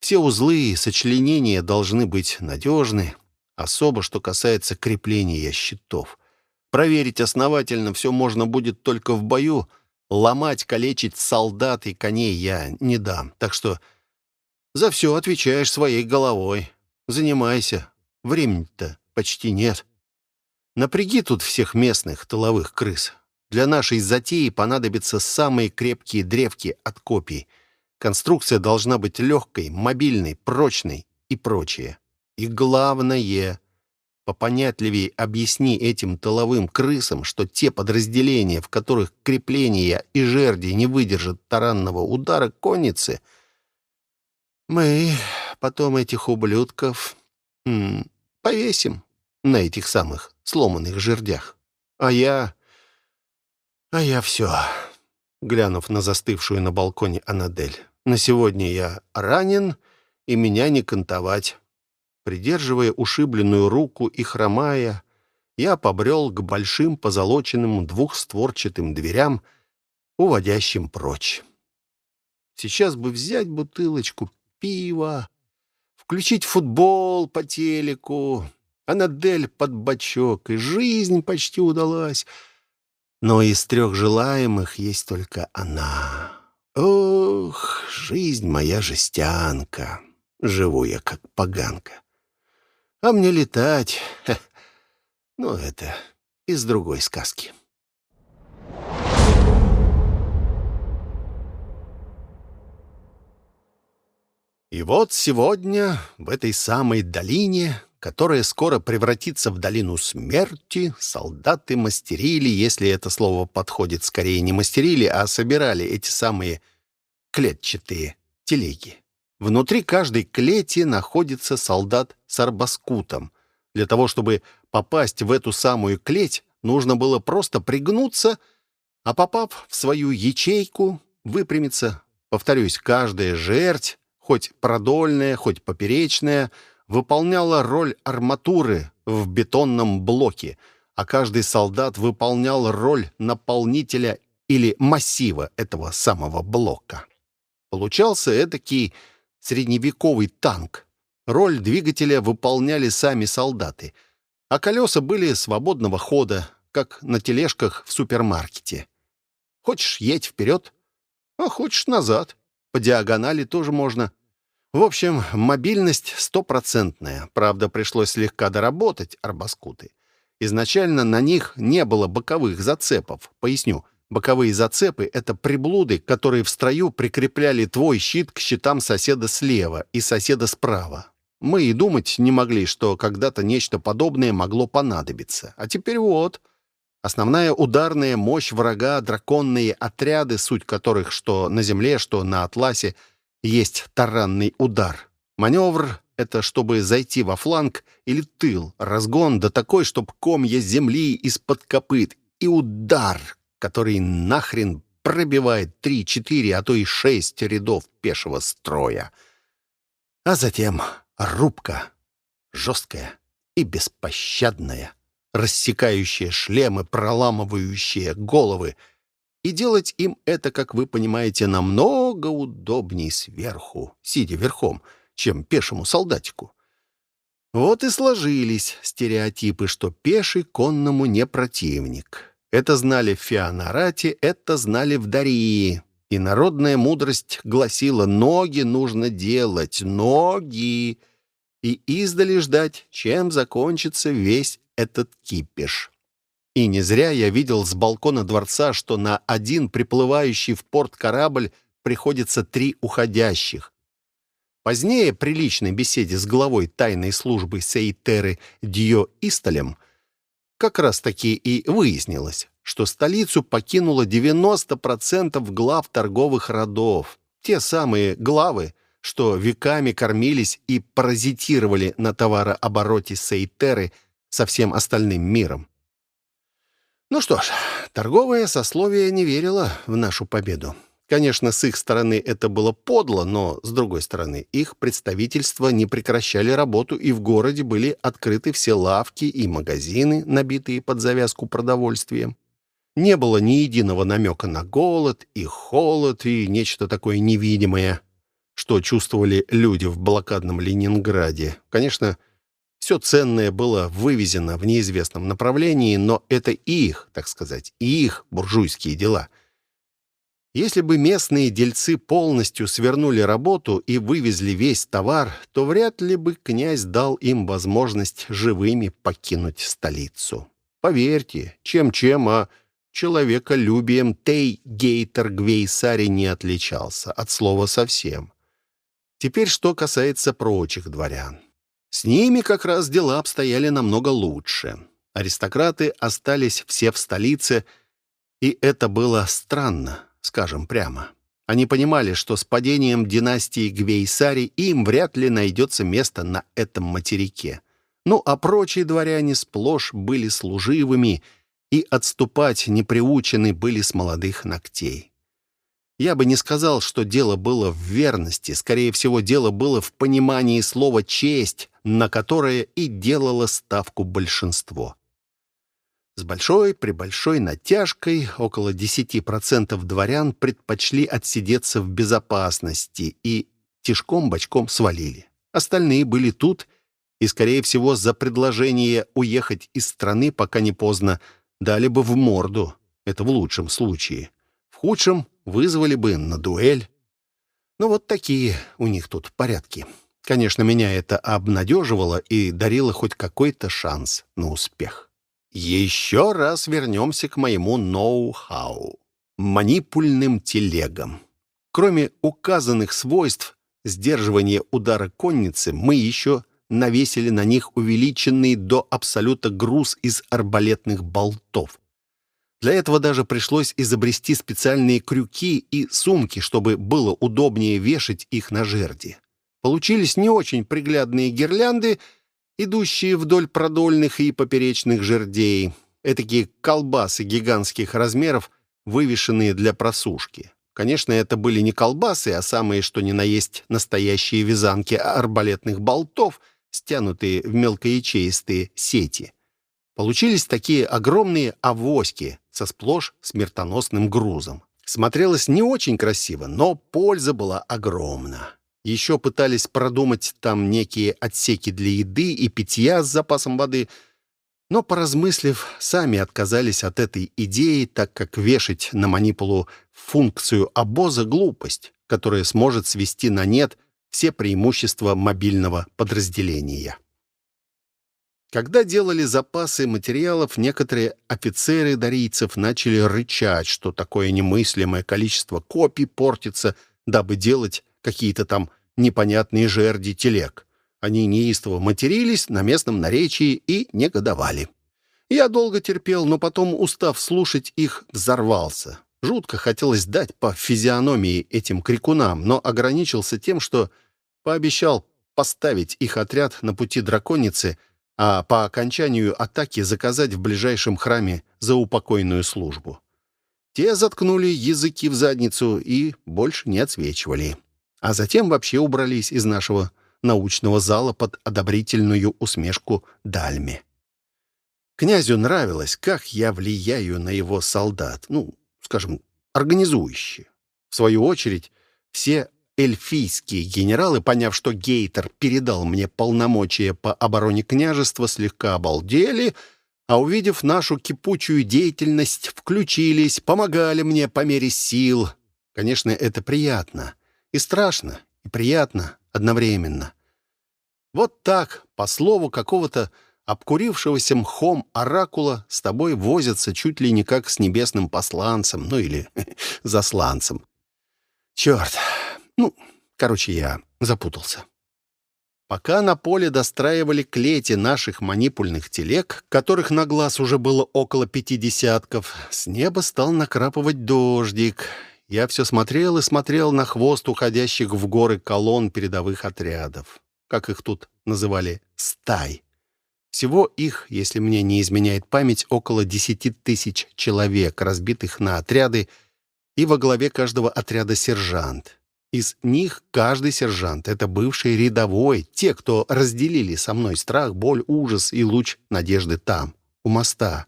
Все узлы и сочленения должны быть надежны, Особо, что касается крепления щитов. Проверить основательно все можно будет только в бою. Ломать, калечить солдат и коней я не дам. Так что за все отвечаешь своей головой. Занимайся. Времени-то почти нет. Напряги тут всех местных тыловых крыс. Для нашей затеи понадобятся самые крепкие древки от копий. Конструкция должна быть легкой, мобильной, прочной и прочее. И главное, попонятливее объясни этим тыловым крысам, что те подразделения, в которых крепления и жерди не выдержат таранного удара конницы, мы потом этих ублюдков м, повесим на этих самых сломанных жердях. А я... А я все. Глянув на застывшую на балконе Анадель. На сегодня я ранен, и меня не кантовать. Придерживая ушибленную руку и хромая, я побрел к большим позолоченным двухстворчатым дверям, уводящим прочь. Сейчас бы взять бутылочку пива, включить футбол по телеку, Анадель под бочок, и жизнь почти удалась. Но из трех желаемых есть только она. Ох, жизнь моя жестянка, живу я как поганка. А мне летать... Ну, это из другой сказки. И вот сегодня в этой самой долине, которая скоро превратится в долину смерти, солдаты мастерили, если это слово подходит, скорее не мастерили, а собирали эти самые клетчатые телеги. Внутри каждой клети находится солдат с арбаскутом. Для того, чтобы попасть в эту самую клеть, нужно было просто пригнуться, а попав в свою ячейку, выпрямиться. Повторюсь, каждая жерть, хоть продольная, хоть поперечная, выполняла роль арматуры в бетонном блоке, а каждый солдат выполнял роль наполнителя или массива этого самого блока. Получался эдакий средневековый танк. Роль двигателя выполняли сами солдаты, а колеса были свободного хода, как на тележках в супермаркете. Хочешь, едь вперед, а хочешь назад. По диагонали тоже можно. В общем, мобильность стопроцентная. Правда, пришлось слегка доработать арбаскуты. Изначально на них не было боковых зацепов. Поясню. Боковые зацепы — это приблуды, которые в строю прикрепляли твой щит к щитам соседа слева и соседа справа. Мы и думать не могли, что когда-то нечто подобное могло понадобиться. А теперь вот. Основная ударная мощь врага, драконные отряды, суть которых что на земле, что на Атласе, есть таранный удар. Маневр — это чтобы зайти во фланг или тыл. Разгон да такой, чтоб комья земли из-под копыт. И удар, который нахрен пробивает три, четыре, а то и шесть рядов пешего строя. А затем рубка, жесткая и беспощадная рассекающие шлемы, проламывающие головы. И делать им это, как вы понимаете, намного удобней сверху, сидя верхом, чем пешему солдатику. Вот и сложились стереотипы, что пеший конному не противник. Это знали в Феонарате, это знали в Дарии. И народная мудрость гласила «ноги нужно делать, ноги!» и издали ждать, чем закончится весь этот кипиш. И не зря я видел с балкона дворца, что на один приплывающий в порт корабль приходится три уходящих. Позднее, при личной беседе с главой тайной службы Сейтеры Дьо Исталем, как раз-таки и выяснилось, что столицу покинуло 90% глав торговых родов. Те самые главы, что веками кормились и паразитировали на товарообороте Сейтеры – со всем остальным миром. Ну что ж, торговое сословие не верило в нашу победу. Конечно, с их стороны это было подло, но, с другой стороны, их представительства не прекращали работу, и в городе были открыты все лавки и магазины, набитые под завязку продовольствием. Не было ни единого намека на голод и холод и нечто такое невидимое, что чувствовали люди в блокадном Ленинграде. Конечно, все ценное было вывезено в неизвестном направлении, но это их, так сказать, их буржуйские дела. Если бы местные дельцы полностью свернули работу и вывезли весь товар, то вряд ли бы князь дал им возможность живыми покинуть столицу. Поверьте, чем-чем, а человеколюбием Тей Гейтер Гвейсари не отличался, от слова совсем. Теперь что касается прочих дворян. С ними как раз дела обстояли намного лучше. Аристократы остались все в столице, и это было странно, скажем прямо. Они понимали, что с падением династии Гвейсари им вряд ли найдется место на этом материке. Ну, а прочие дворяне сплошь были служивыми и отступать неприучены были с молодых ногтей. Я бы не сказал, что дело было в верности. Скорее всего, дело было в понимании слова «честь», на которое и делало ставку большинство. С большой при большой натяжкой около 10% дворян предпочли отсидеться в безопасности и тишком-бочком свалили. Остальные были тут, и, скорее всего, за предложение уехать из страны, пока не поздно, дали бы в морду. Это в лучшем случае. Худшем вызвали бы на дуэль. Ну, вот такие у них тут порядки. Конечно, меня это обнадеживало и дарило хоть какой-то шанс на успех. Еще раз вернемся к моему ноу-хау. Манипульным телегам. Кроме указанных свойств сдерживания удара конницы, мы еще навесили на них увеличенный до абсолюта груз из арбалетных болтов. Для этого даже пришлось изобрести специальные крюки и сумки, чтобы было удобнее вешать их на жерди. Получились не очень приглядные гирлянды, идущие вдоль продольных и поперечных жердей. Этакие колбасы гигантских размеров, вывешенные для просушки. Конечно, это были не колбасы, а самые, что ни на есть, настоящие вязанки арбалетных болтов, стянутые в мелкоячеистые сети. Получились такие огромные авоськи со сплошь смертоносным грузом. Смотрелось не очень красиво, но польза была огромна. Еще пытались продумать там некие отсеки для еды и питья с запасом воды, но, поразмыслив, сами отказались от этой идеи, так как вешать на манипулу функцию обоза — глупость, которая сможет свести на нет все преимущества мобильного подразделения. Когда делали запасы материалов, некоторые офицеры дарийцев начали рычать, что такое немыслимое количество копий портится, дабы делать какие-то там непонятные жерди телег. Они неистово матерились на местном наречии и негодовали. Я долго терпел, но потом, устав слушать их, взорвался. Жутко хотелось дать по физиономии этим крикунам, но ограничился тем, что пообещал поставить их отряд на пути драконицы — а по окончанию атаки заказать в ближайшем храме за упокойную службу. Те заткнули языки в задницу и больше не отсвечивали. А затем вообще убрались из нашего научного зала под одобрительную усмешку Дальме. Князю нравилось, как я влияю на его солдат, ну, скажем, организующие. В свою очередь, все эльфийские генералы, поняв, что Гейтер передал мне полномочия по обороне княжества, слегка обалдели, а увидев нашу кипучую деятельность, включились, помогали мне по мере сил. Конечно, это приятно. И страшно, и приятно одновременно. Вот так, по слову какого-то обкурившегося мхом оракула, с тобой возятся чуть ли не как с небесным посланцем, ну или засланцем. Черт, ну, короче, я запутался. Пока на поле достраивали клети наших манипульных телег, которых на глаз уже было около пяти десятков, с неба стал накрапывать дождик. Я все смотрел и смотрел на хвост уходящих в горы колонн передовых отрядов. Как их тут называли? Стай. Всего их, если мне не изменяет память, около десяти тысяч человек, разбитых на отряды, и во главе каждого отряда сержант. Из них каждый сержант — это бывший рядовой, те, кто разделили со мной страх, боль, ужас и луч надежды там, у моста,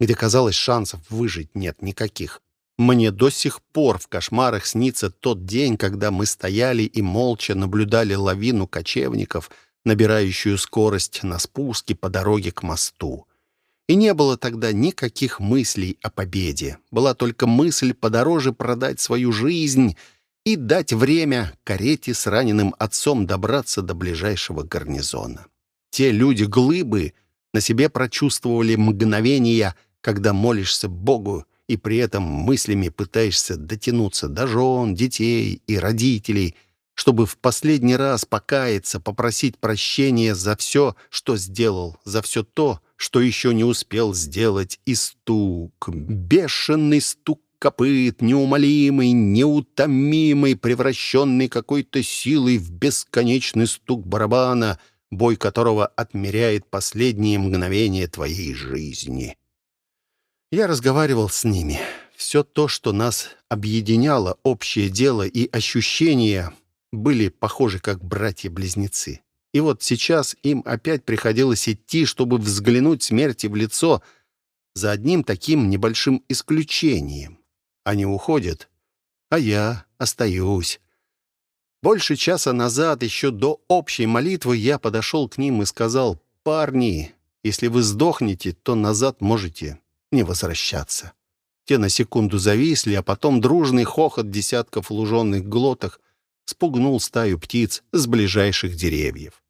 где, казалось, шансов выжить нет никаких. Мне до сих пор в кошмарах снится тот день, когда мы стояли и молча наблюдали лавину кочевников, набирающую скорость на спуске по дороге к мосту. И не было тогда никаких мыслей о победе. Была только мысль подороже продать свою жизнь — и дать время карете с раненым отцом добраться до ближайшего гарнизона. Те люди-глыбы на себе прочувствовали мгновения, когда молишься Богу и при этом мыслями пытаешься дотянуться до жен, детей и родителей, чтобы в последний раз покаяться, попросить прощения за все, что сделал, за все то, что еще не успел сделать, и стук, бешеный стук копыт, неумолимый, неутомимый, превращенный какой-то силой в бесконечный стук барабана, бой которого отмеряет последние мгновения твоей жизни. Я разговаривал с ними. Все то, что нас объединяло, общее дело и ощущения, были похожи как братья-близнецы. И вот сейчас им опять приходилось идти, чтобы взглянуть смерти в лицо, за одним таким небольшим исключением. Они уходят, а я остаюсь. Больше часа назад, еще до общей молитвы, я подошел к ним и сказал, «Парни, если вы сдохнете, то назад можете не возвращаться». Те на секунду зависли, а потом дружный хохот десятков луженных глоток спугнул стаю птиц с ближайших деревьев.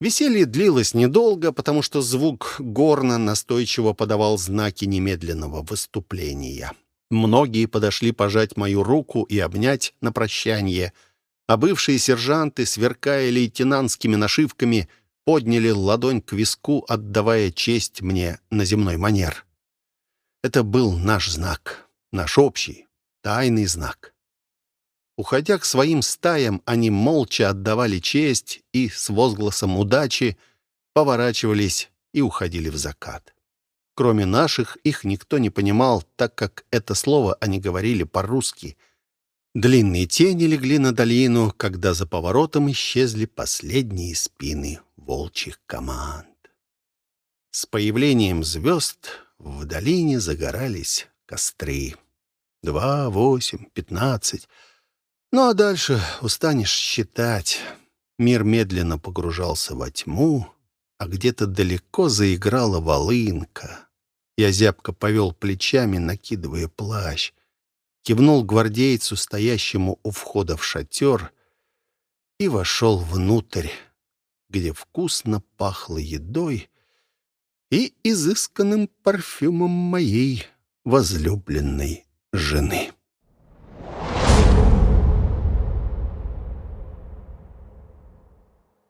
Веселье длилось недолго, потому что звук горна настойчиво подавал знаки немедленного выступления. Многие подошли пожать мою руку и обнять на прощание, а бывшие сержанты, сверкая лейтенантскими нашивками, подняли ладонь к виску, отдавая честь мне на земной манер. Это был наш знак, наш общий, тайный знак. Уходя к своим стаям, они молча отдавали честь и с возгласом удачи поворачивались и уходили в закат. Кроме наших, их никто не понимал, так как это слово они говорили по-русски. Длинные тени легли на долину, когда за поворотом исчезли последние спины волчьих команд. С появлением звезд в долине загорались костры. Два, восемь, пятнадцать. Ну а дальше устанешь считать. Мир медленно погружался во тьму, а где-то далеко заиграла волынка. Я зябко повел плечами, накидывая плащ. Кивнул гвардейцу, стоящему у входа в шатер, и вошел внутрь, где вкусно пахло едой и изысканным парфюмом моей возлюбленной жены.